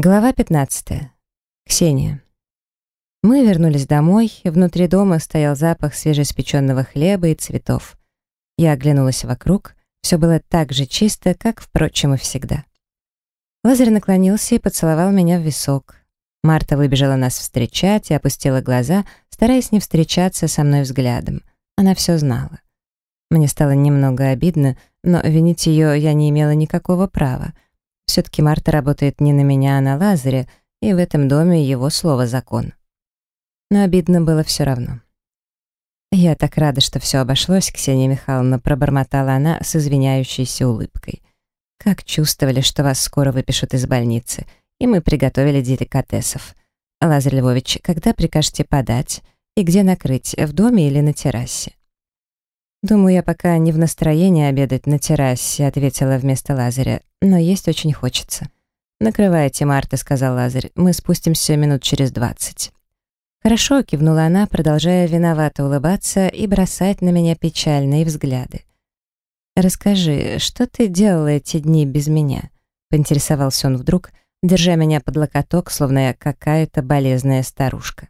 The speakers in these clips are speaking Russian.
Глава 15. Ксения. Мы вернулись домой, внутри дома стоял запах свежеиспеченного хлеба и цветов. Я оглянулась вокруг, все было так же чисто, как, впрочем, и всегда. Лазарь наклонился и поцеловал меня в висок. Марта выбежала нас встречать и опустила глаза, стараясь не встречаться со мной взглядом. Она все знала. Мне стало немного обидно, но винить ее я не имела никакого права — все-таки Марта работает не на меня, а на Лазаре, и в этом доме его слово закон. Но обидно было все равно. «Я так рада, что все обошлось, Ксения Михайловна», пробормотала она с извиняющейся улыбкой. «Как чувствовали, что вас скоро выпишут из больницы, и мы приготовили деликатесов. Лазарь Львович, когда прикажете подать? И где накрыть, в доме или на террасе?» «Думаю, я пока не в настроении обедать на террасе», — ответила вместо Лазаря, «но есть очень хочется». «Накрывайте, Марта», — сказал Лазарь, «мы спустимся минут через двадцать». «Хорошо», — кивнула она, продолжая виновато улыбаться и бросать на меня печальные взгляды. «Расскажи, что ты делала эти дни без меня?» — поинтересовался он вдруг, держа меня под локоток, словно я какая-то болезная старушка.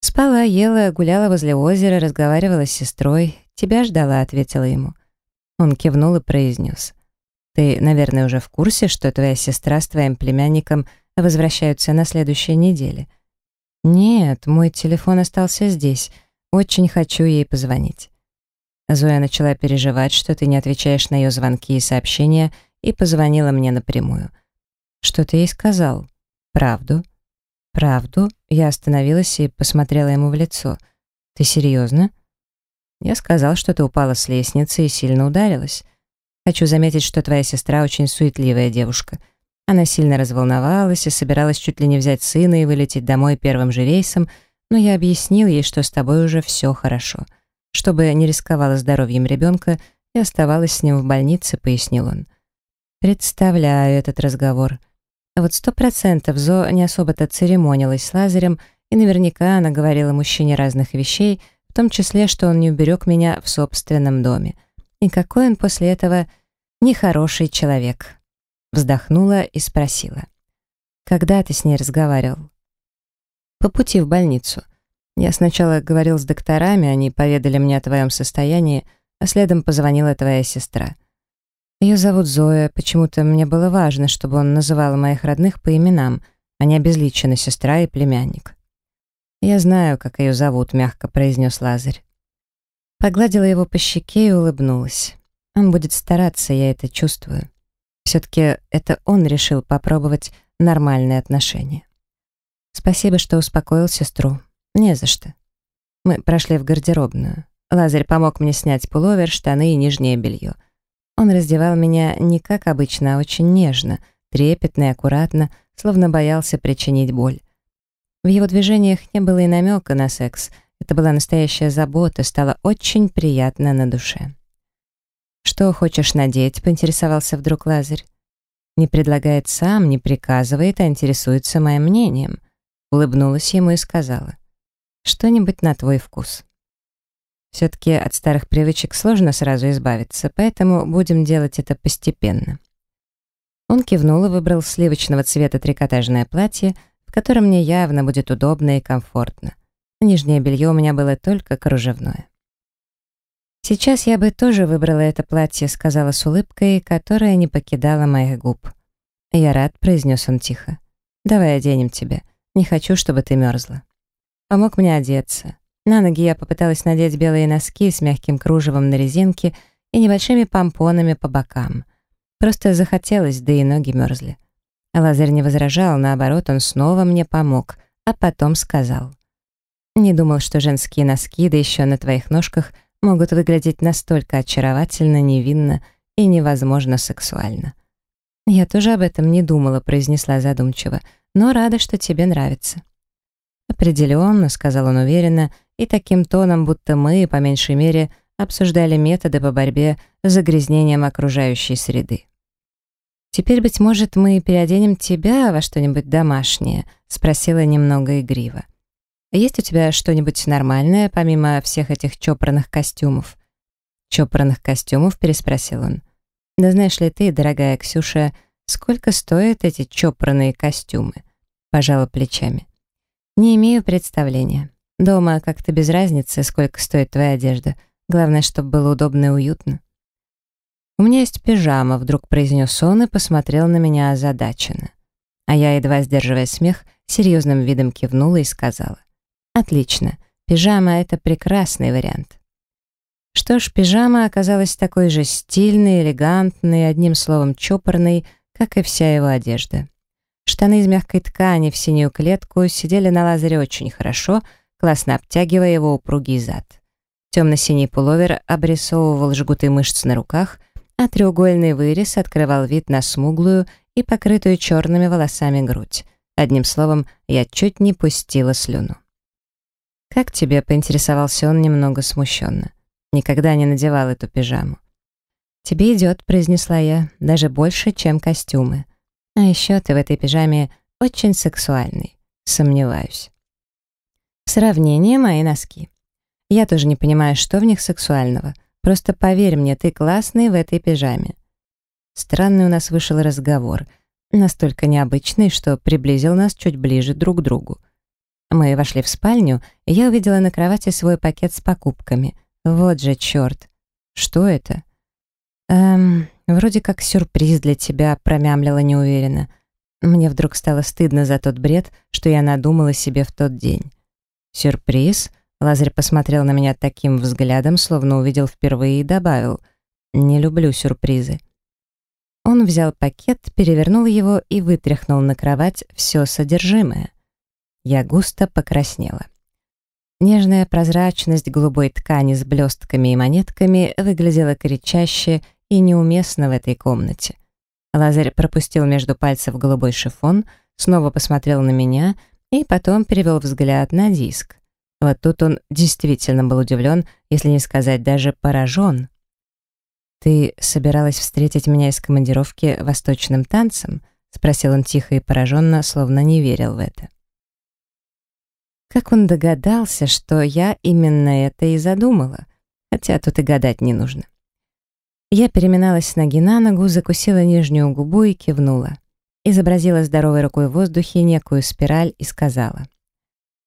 Спала, ела, гуляла возле озера, разговаривала с сестрой. «Тебя ждала», — ответила ему. Он кивнул и произнес. «Ты, наверное, уже в курсе, что твоя сестра с твоим племянником возвращаются на следующей неделе?» «Нет, мой телефон остался здесь. Очень хочу ей позвонить». Зоя начала переживать, что ты не отвечаешь на ее звонки и сообщения, и позвонила мне напрямую. «Что ты ей сказал?» «Правду». «Правду?» Я остановилась и посмотрела ему в лицо. «Ты серьезно?» «Я сказал, что ты упала с лестницы и сильно ударилась. Хочу заметить, что твоя сестра очень суетливая девушка. Она сильно разволновалась и собиралась чуть ли не взять сына и вылететь домой первым же рейсом, но я объяснил ей, что с тобой уже все хорошо. Чтобы не рисковала здоровьем ребенка и оставалась с ним в больнице, пояснил он. Представляю этот разговор. А вот сто процентов Зо не особо-то церемонилась с Лазарем, и наверняка она говорила мужчине разных вещей, в том числе, что он не уберег меня в собственном доме. И какой он после этого нехороший человек. Вздохнула и спросила. «Когда ты с ней разговаривал?» «По пути в больницу. Я сначала говорил с докторами, они поведали мне о твоем состоянии, а следом позвонила твоя сестра. Ее зовут Зоя. Почему-то мне было важно, чтобы он называл моих родных по именам, а не обезличенно сестра и племянник. «Я знаю, как ее зовут», — мягко произнес Лазарь. Погладила его по щеке и улыбнулась. Он будет стараться, я это чувствую. Все-таки это он решил попробовать нормальные отношения. Спасибо, что успокоил сестру. Не за что. Мы прошли в гардеробную. Лазарь помог мне снять пуловер, штаны и нижнее белье. Он раздевал меня не как обычно, а очень нежно, трепетно и аккуратно, словно боялся причинить боль. В его движениях не было и намека на секс. Это была настоящая забота, стало очень приятно на душе. «Что хочешь надеть?» — поинтересовался вдруг Лазарь. Не предлагает сам, не приказывает, а интересуется моим мнением. Улыбнулась ему и сказала. «Что-нибудь на твой вкус». Все-таки от старых привычек сложно сразу избавиться, поэтому будем делать это постепенно. Он кивнул и выбрал сливочного цвета трикотажное платье, в котором мне явно будет удобно и комфортно. Нижнее белье у меня было только кружевное. «Сейчас я бы тоже выбрала это платье», — сказала с улыбкой, которая не покидала моих губ. «Я рад», — произнес он тихо. «Давай оденем тебя. Не хочу, чтобы ты мерзла». Помог мне одеться. На ноги я попыталась надеть белые носки с мягким кружевом на резинке и небольшими помпонами по бокам. Просто захотелось, да и ноги мерзли. А Лазарь не возражал, наоборот, он снова мне помог, а потом сказал. «Не думал, что женские носки, да еще на твоих ножках, могут выглядеть настолько очаровательно, невинно и невозможно сексуально». «Я тоже об этом не думала», — произнесла задумчиво, «но рада, что тебе нравится». «Определенно», — сказал он уверенно, и таким тоном, будто мы, по меньшей мере, обсуждали методы по борьбе с загрязнением окружающей среды. «Теперь, быть может, мы переоденем тебя во что-нибудь домашнее?» — спросила немного игриво. «Есть у тебя что-нибудь нормальное, помимо всех этих чопорных костюмов?» «Чопорных костюмов?» — переспросил он. «Да знаешь ли ты, дорогая Ксюша, Сколько стоят эти чопорные костюмы? Пожала плечами. Не имею представления. Дома как-то без разницы, сколько стоит твоя одежда. Главное, чтобы было удобно и уютно. «У меня есть пижама», — вдруг произнес он и посмотрел на меня озадаченно. А я, едва сдерживая смех, серьезным видом кивнула и сказала. «Отлично. Пижама — это прекрасный вариант». Что ж, пижама оказалась такой же стильной, элегантной, одним словом чопорной, как и вся его одежда. Штаны из мягкой ткани в синюю клетку сидели на лазере очень хорошо, классно обтягивая его упругий зад. Темно-синий пуловер обрисовывал жгуты мышц на руках, а треугольный вырез открывал вид на смуглую и покрытую черными волосами грудь. Одним словом, я чуть не пустила слюну. «Как тебе?» — поинтересовался он немного смущенно. Никогда не надевал эту пижаму. «Тебе идет», — произнесла я, — «даже больше, чем костюмы. А еще ты в этой пижаме очень сексуальный. Сомневаюсь». Сравнение мои носки. Я тоже не понимаю, что в них сексуального. Просто поверь мне, ты классный в этой пижаме. Странный у нас вышел разговор. Настолько необычный, что приблизил нас чуть ближе друг к другу. Мы вошли в спальню, и я увидела на кровати свой пакет с покупками — вот же черт. Что это? Эм, вроде как сюрприз для тебя, промямлила неуверенно. Мне вдруг стало стыдно за тот бред, что я надумала себе в тот день. Сюрприз? Лазарь посмотрел на меня таким взглядом, словно увидел впервые и добавил. Не люблю сюрпризы. Он взял пакет, перевернул его и вытряхнул на кровать все содержимое. Я густо покраснела. Нежная прозрачность голубой ткани с блестками и монетками выглядела кричаще и неуместно в этой комнате. Лазарь пропустил между пальцев голубой шифон, снова посмотрел на меня и потом перевел взгляд на диск. Вот тут он действительно был удивлен, если не сказать даже поражен. «Ты собиралась встретить меня из командировки восточным танцем?» — спросил он тихо и пораженно, словно не верил в это. Как он догадался, что я именно это и задумала? Хотя тут и гадать не нужно. Я переминалась с ноги на ногу, закусила нижнюю губу и кивнула. Изобразила здоровой рукой в воздухе некую спираль и сказала.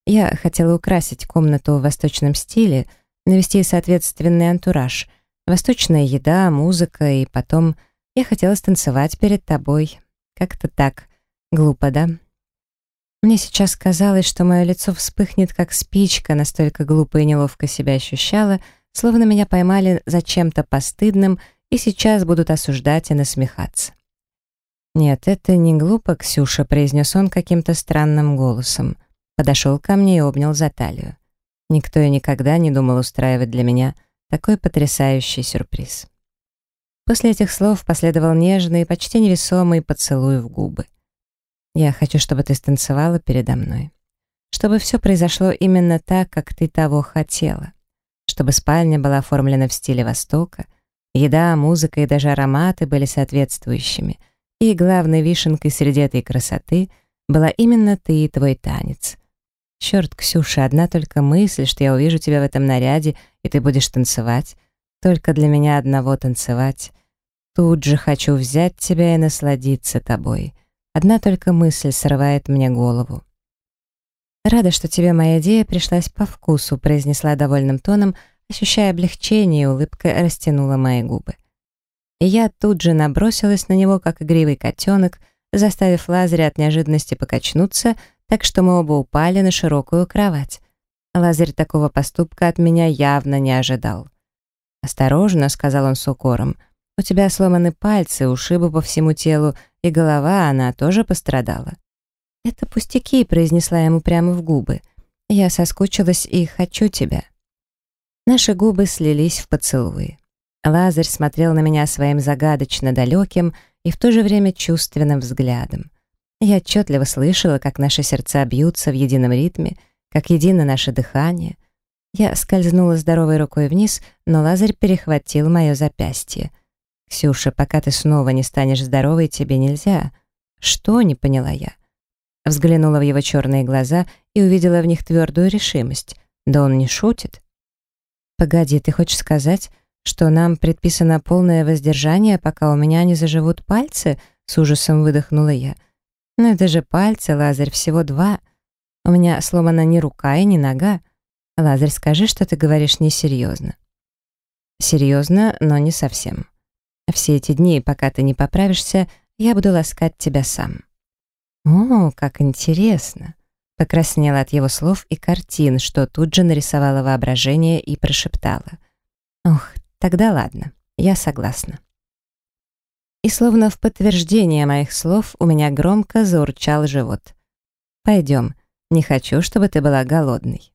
Я хотела украсить комнату в восточном стиле, навести соответственный антураж. Восточная еда, музыка, и потом я хотела станцевать перед тобой. Как-то так. Глупо, да? Мне сейчас казалось, что мое лицо вспыхнет, как спичка, настолько глупо и неловко себя ощущала, словно меня поймали за чем-то постыдным и сейчас будут осуждать и насмехаться. «Нет, это не глупо, Ксюша», — произнес он каким-то странным голосом. Подошел ко мне и обнял за талию. Никто и никогда не думал устраивать для меня такой потрясающий сюрприз. После этих слов последовал нежный, почти невесомый поцелуй в губы. Я хочу, чтобы ты станцевала передо мной. Чтобы все произошло именно так, как ты того хотела. Чтобы спальня была оформлена в стиле Востока, еда, музыка и даже ароматы были соответствующими. И главной вишенкой среди этой красоты была именно ты и твой танец. Черт, Ксюша, одна только мысль, что я увижу тебя в этом наряде, и ты будешь танцевать. Только для меня одного танцевать. Тут же хочу взять тебя и насладиться тобой. Одна только мысль срывает мне голову. «Рада, что тебе моя идея пришлась по вкусу», произнесла довольным тоном, ощущая облегчение, и улыбка растянула мои губы. И я тут же набросилась на него, как игривый котенок, заставив Лазаря от неожиданности покачнуться, так что мы оба упали на широкую кровать. Лазарь такого поступка от меня явно не ожидал. «Осторожно», — сказал он с укором, — «у тебя сломаны пальцы, ушибы по всему телу, и голова, она тоже пострадала. «Это пустяки», — произнесла ему прямо в губы. «Я соскучилась и хочу тебя». Наши губы слились в поцелуи. Лазарь смотрел на меня своим загадочно далеким и в то же время чувственным взглядом. Я отчетливо слышала, как наши сердца бьются в едином ритме, как едино наше дыхание. Я скользнула здоровой рукой вниз, но Лазарь перехватил мое запястье — «Ксюша, пока ты снова не станешь здоровой, тебе нельзя». «Что?» — не поняла я. Взглянула в его черные глаза и увидела в них твердую решимость. Да он не шутит. «Погоди, ты хочешь сказать, что нам предписано полное воздержание, пока у меня не заживут пальцы?» С ужасом выдохнула я. «Но это же пальцы, Лазарь, всего два. У меня сломана ни рука и ни нога. Лазарь, скажи, что ты говоришь несерьезно». «Серьезно, но не совсем. Все эти дни, пока ты не поправишься, я буду ласкать тебя сам». «О, как интересно!» Покраснела от его слов и картин, что тут же нарисовала воображение и прошептала. «Ох, тогда ладно, я согласна». И словно в подтверждение моих слов у меня громко заурчал живот. «Пойдем, не хочу, чтобы ты была голодной».